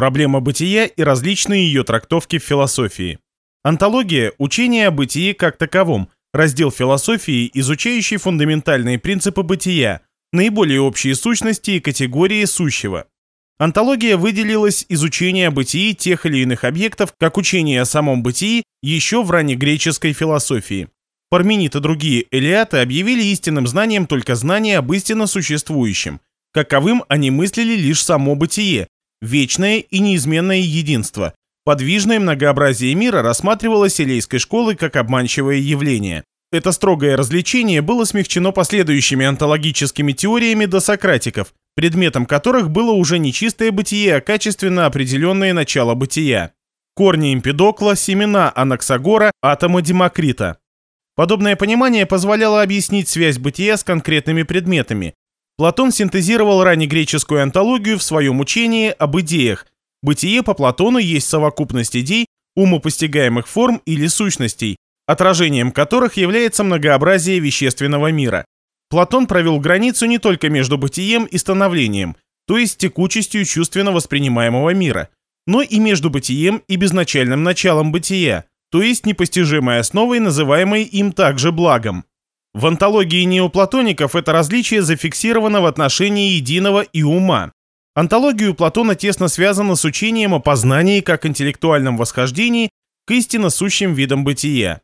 Проблема бытия и различные ее трактовки в философии. Антология – учение о бытии как таковом, раздел философии, изучающий фундаментальные принципы бытия, наиболее общие сущности и категории сущего. Антология выделилась из учения о бытии тех или иных объектов как учение о самом бытии еще в раннегреческой философии. Парменид и другие элиаты объявили истинным знанием только знание об истинно существующем. Каковым они мыслили лишь само бытие, вечное и неизменное единство. Подвижное многообразие мира рассматривалось элейской школой как обманчивое явление. Это строгое развлечение было смягчено последующими онтологическими теориями досократиков, предметом которых было уже не чистое бытие, а качественно определенное начало бытия. Корни Эмпидокла, семена Анаксагора, атомы Демокрита. Подобное понимание позволяло объяснить связь бытия с конкретными предметами. Платон синтезировал раннегреческую антологию в своем учении об идеях. Бытие по Платону есть совокупность идей, умопостигаемых форм или сущностей, отражением которых является многообразие вещественного мира. Платон провел границу не только между бытием и становлением, то есть текучестью чувственно воспринимаемого мира, но и между бытием и безначальным началом бытия, то есть непостижимой основой, называемой им также благом. В антологии неоплатоников это различие зафиксировано в отношении единого и ума. Антология у Платона тесно связана с учением о познании как интеллектуальном восхождении к истинно сущим видам бытия.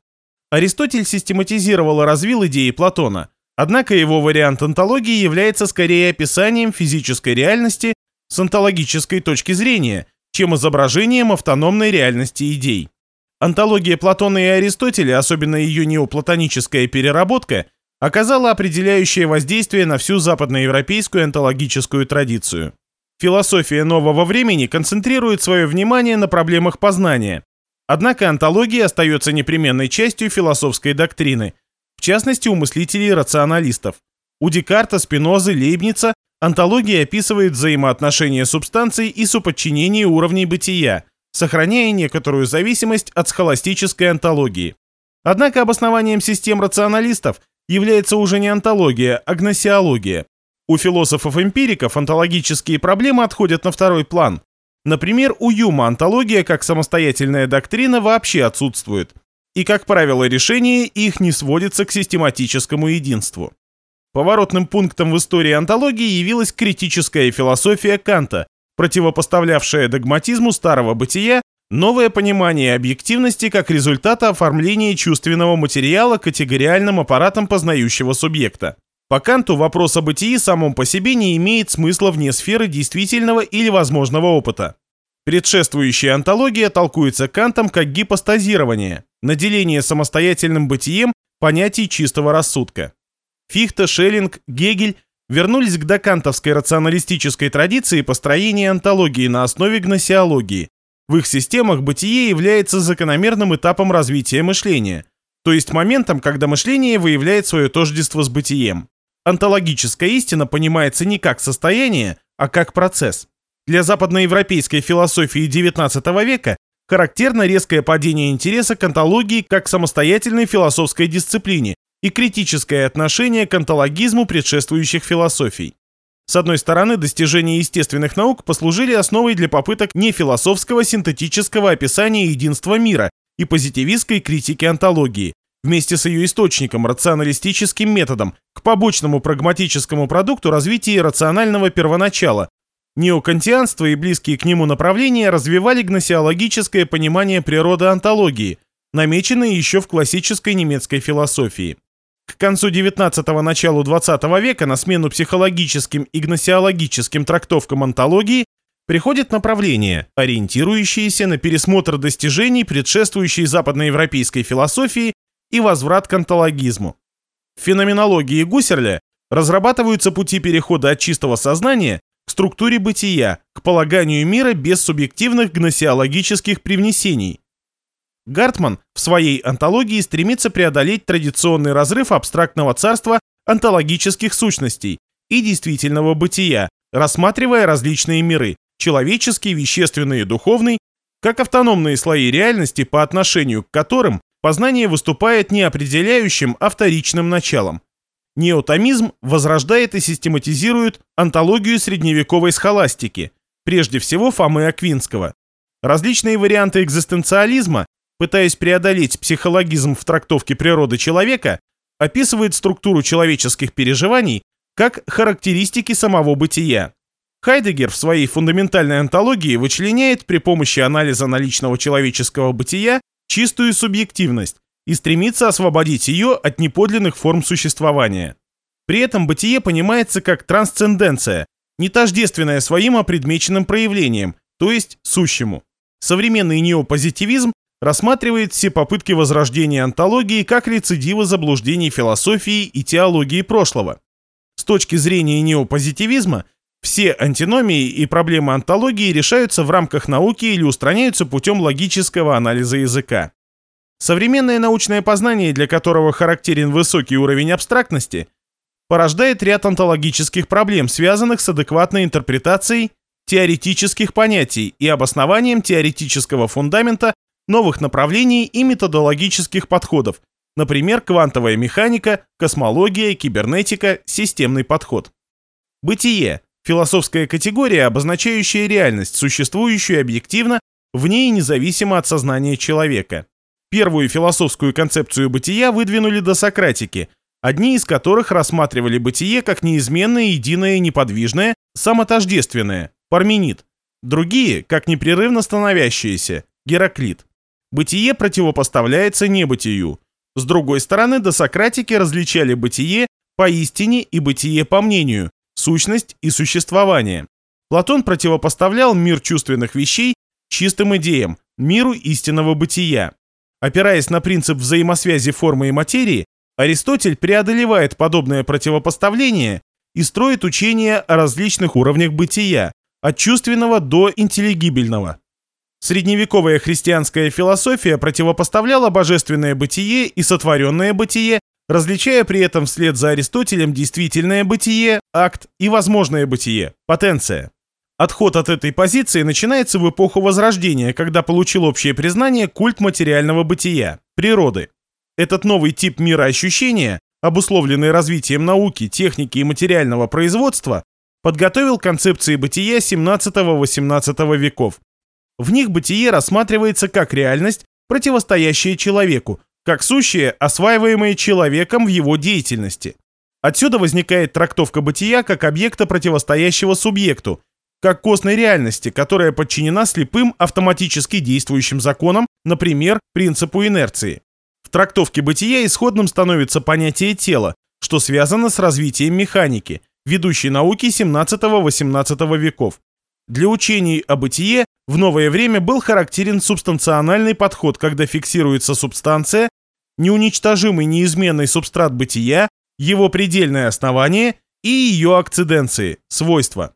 Аристотель систематизировал и развил идеи Платона – Однако его вариант онтологии является скорее описанием физической реальности с онтологической точки зрения, чем изображением автономной реальности идей. Антология Платона и Аристотеля, особенно ее неоплатоническая переработка, оказала определяющее воздействие на всю западноевропейскую онтологическую традицию. Философия нового времени концентрирует свое внимание на проблемах познания. Однако антология остается непременной частью философской доктрины – в частности у мыслителей-рационалистов. У Декарта, Спинозы, Лейбница антология описывает взаимоотношения субстанций и соподчинение уровней бытия, сохраняя некоторую зависимость от схоластической антологии. Однако обоснованием систем рационалистов является уже не антология, а гносеология. У философов-эмпириков антологические проблемы отходят на второй план. Например, у Юма антология как самостоятельная доктрина вообще отсутствует – и, как правило, решение их не сводится к систематическому единству. Поворотным пунктом в истории антологии явилась критическая философия Канта, противопоставлявшая догматизму старого бытия новое понимание объективности как результата оформления чувственного материала категориальным аппаратом познающего субъекта. По Канту вопрос о бытии самом по себе не имеет смысла вне сферы действительного или возможного опыта. Предшествующая антология толкуется Кантом как гипостазирование, наделение самостоятельным бытием понятий чистого рассудка. Фихте, Шеллинг, Гегель вернулись к докантовской рационалистической традиции построения антологии на основе гносеологии. В их системах бытие является закономерным этапом развития мышления, то есть моментом, когда мышление выявляет свое тождество с бытием. Антологическая истина понимается не как состояние, а как процесс. Для западноевропейской философии XIX века характерно резкое падение интереса к антологии как самостоятельной философской дисциплине и критическое отношение к антологизму предшествующих философий. С одной стороны, достижения естественных наук послужили основой для попыток нефилософского синтетического описания единства мира и позитивистской критики антологии, вместе с ее источником, рационалистическим методом, к побочному прагматическому продукту развития рационального первоначала, Неокантианство и близкие к нему направления развивали гносеологическое понимание природы антологии, намеченное еще в классической немецкой философии. К концу 19-го началу 20 века на смену психологическим и гносеологическим трактовкам антологии приходит направление, ориентирующееся на пересмотр достижений предшествующей западноевропейской философии и возврат к антологизму. В феноменологии Гуссерля разрабатываются пути перехода от чистого сознания к структуре бытия, к полаганию мира без субъективных гносеологических привнесений. Гартман в своей антологии стремится преодолеть традиционный разрыв абстрактного царства онтологических сущностей и действительного бытия, рассматривая различные миры – человеческий, вещественный и духовный, как автономные слои реальности, по отношению к которым познание выступает не определяющим, а вторичным началом. Неотомизм возрождает и систематизирует антологию средневековой схоластики. прежде всего Фомы Аквинского. Различные варианты экзистенциализма, пытаясь преодолеть психологизм в трактовке природы человека, описывают структуру человеческих переживаний как характеристики самого бытия. Хайдегер в своей фундаментальной антологии вычленяет при помощи анализа наличного человеческого бытия чистую субъективность и стремится освободить ее от неподлинных форм существования. При этом бытие понимается как трансценденция, не тождественная своим опредмеченным проявлением, то есть сущему. Современный неопозитивизм рассматривает все попытки возрождения антологии как рецидивы заблуждений философии и теологии прошлого. С точки зрения неопозитивизма, все антиномии и проблемы антологии решаются в рамках науки или устраняются путем логического анализа языка. Современное научное познание, для которого характерен высокий уровень абстрактности, порождает ряд онтологических проблем, связанных с адекватной интерпретацией теоретических понятий и обоснованием теоретического фундамента новых направлений и методологических подходов, например, квантовая механика, космология, кибернетика, системный подход. Бытие – философская категория, обозначающая реальность, существующую объективно, вне и независимо от сознания человека. Первую философскую концепцию бытия выдвинули до Сократики, одни из которых рассматривали бытие как неизменное, единое, неподвижное, самотождественное, Парменид, другие – как непрерывно становящиеся, Гераклит. Бытие противопоставляется небытию. С другой стороны, досократики различали бытие по истине и бытие по мнению, сущность и существование. Платон противопоставлял мир чувственных вещей чистым идеям, миру истинного бытия. Опираясь на принцип взаимосвязи формы и материи, Аристотель преодолевает подобное противопоставление и строит учение о различных уровнях бытия, от чувственного до интеллигибельного. Средневековая христианская философия противопоставляла божественное бытие и сотворенное бытие, различая при этом вслед за Аристотелем действительное бытие, акт и возможное бытие, потенция. Отход от этой позиции начинается в эпоху Возрождения, когда получил общее признание культ материального бытия, природы. Этот новый тип мироощущения, обусловленный развитием науки, техники и материального производства, подготовил концепции бытия 17-18 веков, в них бытие рассматривается как реальность, противостоящая человеку, как сущее, осваиваемое человеком в его деятельности. Отсюда возникает трактовка бытия как объекта, противостоящего субъекту, как костной реальности, которая подчинена слепым автоматически действующим законам, например, принципу инерции. В трактовке бытия исходным становится понятие тела, что связано с развитием механики, ведущей науки 17-18 веков. Для учений о бытие в новое время был характерен субстанциональный подход, когда фиксируется субстанция, неуничтожимый неизменный субстрат бытия, его предельное основание и ее акциденции, свойства.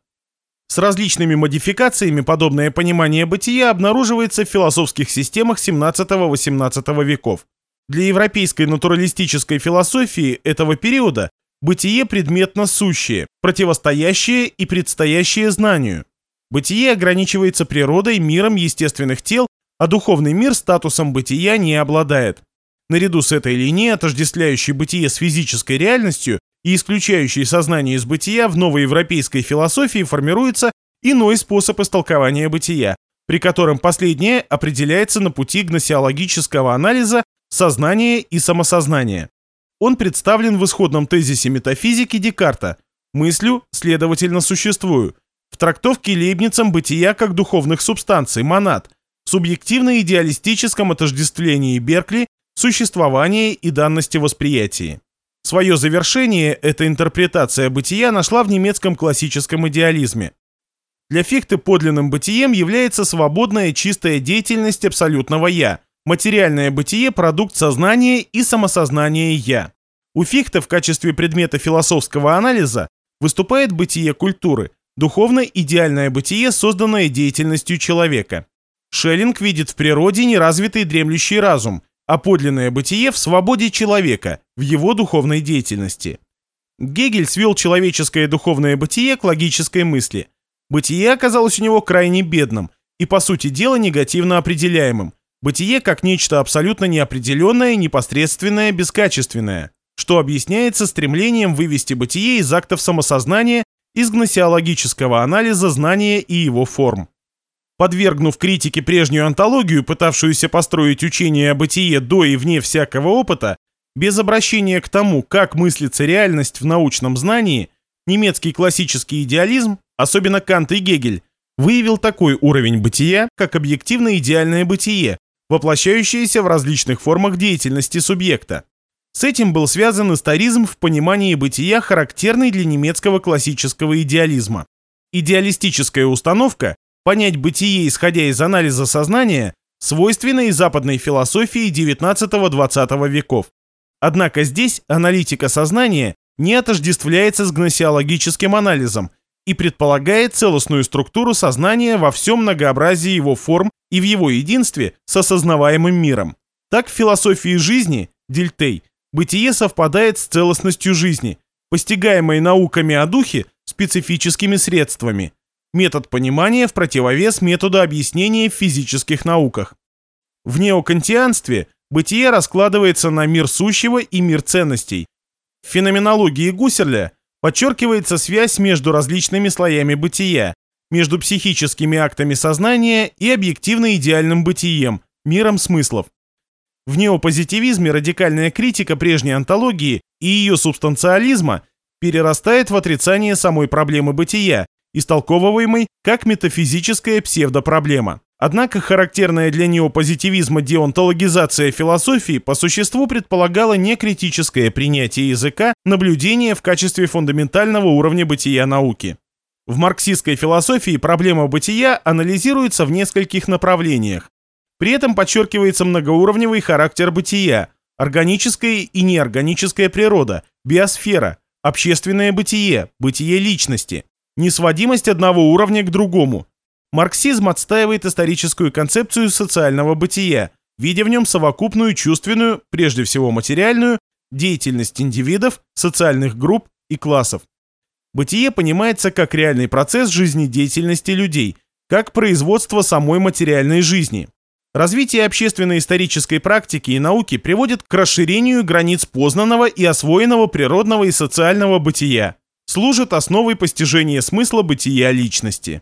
С различными модификациями подобное понимание бытия обнаруживается в философских системах 17-18 веков. Для европейской натуралистической философии этого периода бытие предметно сущее, противостоящее и предстоящее знанию. Бытие ограничивается природой, миром естественных тел, а духовный мир статусом бытия не обладает. Наряду с этой линией, отождествляющей бытие с физической реальностью и исключающей сознание из бытия, в новоевропейской философии формируется иной способ истолкования бытия, при котором последнее определяется на пути гносеологического анализа сознания и самосознания. Он представлен в исходном тезисе метафизики Декарта «мыслю, следовательно, существую», в трактовке Лейбницем бытия как духовных субстанций, монад, субъективно-идеалистическом отождествлении Беркли, существования и данности восприятия. Свое завершение эта интерпретация бытия нашла в немецком классическом идеализме. Для Фихте подлинным бытием является свободная чистая деятельность абсолютного «я», материальное бытие – продукт сознания и самосознания «я». У Фихте в качестве предмета философского анализа выступает бытие культуры, духовно-идеальное бытие, созданное деятельностью человека. Шеллинг видит в природе неразвитый дремлющий разум, а подлинное бытие в свободе человека, в его духовной деятельности. Гегель свел человеческое духовное бытие к логической мысли. Бытие оказалось у него крайне бедным и, по сути дела, негативно определяемым. Бытие как нечто абсолютно неопределенное, непосредственное, бескачественное, что объясняется стремлением вывести бытие из актов самосознания из гносеологического анализа знания и его форм. Подвергнув критике прежнюю антологию, пытавшуюся построить учение о бытие до и вне всякого опыта, без обращения к тому, как мыслится реальность в научном знании, немецкий классический идеализм, особенно Кант и Гегель, выявил такой уровень бытия, как объективно-идеальное бытие, воплощающееся в различных формах деятельности субъекта. С этим был связан историзм в понимании бытия, характерный для немецкого классического идеализма. Идеалистическая установка понять бытие, исходя из анализа сознания, свойственна и западной философии XIX-XX веков. Однако здесь аналитика сознания не отождествляется с гносеологическим анализом и предполагает целостную структуру сознания во всем многообразии его форм и в его единстве с осознаваемым миром. Так в философии жизни, Дильтей, бытие совпадает с целостностью жизни, постигаемой науками о духе специфическими средствами. Метод понимания в противовес методу объяснения в физических науках. В неокантианстве бытие раскладывается на мир сущего и мир ценностей. В феноменологии Гуссерля подчеркивается связь между различными слоями бытия, между психическими актами сознания и объективно-идеальным бытием, миром смыслов. В неопозитивизме радикальная критика прежней антологии и ее субстанциализма перерастает в отрицание самой проблемы бытия, истолковываемой как метафизическая псевдопроблема. Однако характерная для неопозитивизма деонтологизация философии по существу предполагала не критическое принятие языка, наблюдения в качестве фундаментального уровня бытия науки. В марксистской философии проблема бытия анализируется в нескольких направлениях. При этом подчеркивается многоуровневый характер бытия, органическая и неорганическая природа, биосфера, общественное бытие, бытие личности, несводимость одного уровня к другому. Марксизм отстаивает историческую концепцию социального бытия, видя в нем совокупную чувственную, прежде всего материальную, деятельность индивидов, социальных групп и классов. Бытие понимается как реальный процесс жизнедеятельности людей, как производство самой материальной жизни. Развитие общественно-исторической практики и науки приводит к расширению границ познанного и освоенного природного и социального бытия, служит основой постижения смысла бытия личности.